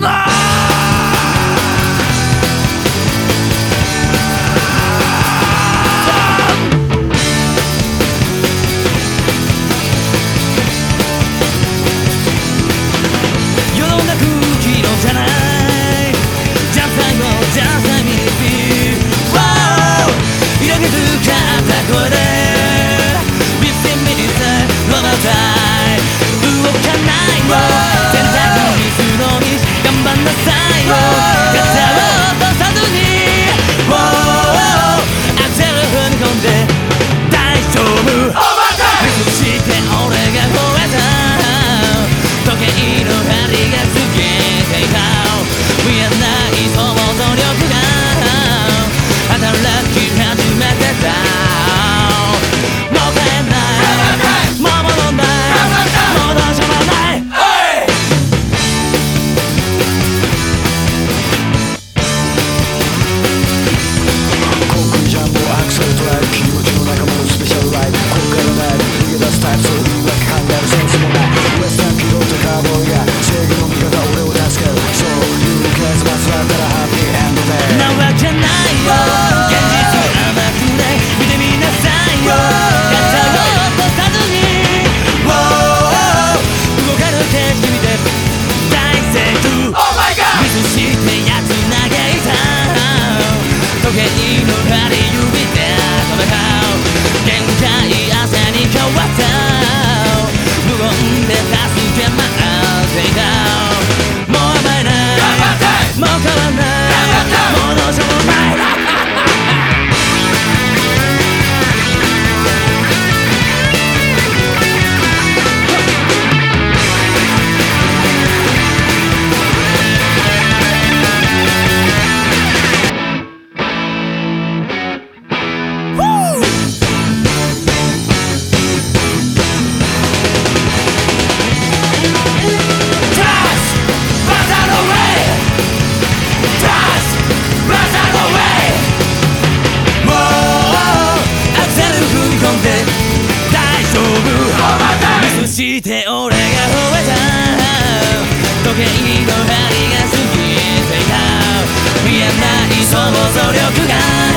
What. Yeah. して俺が吠えた。時計の針が過ぎていた。見えない想像力が。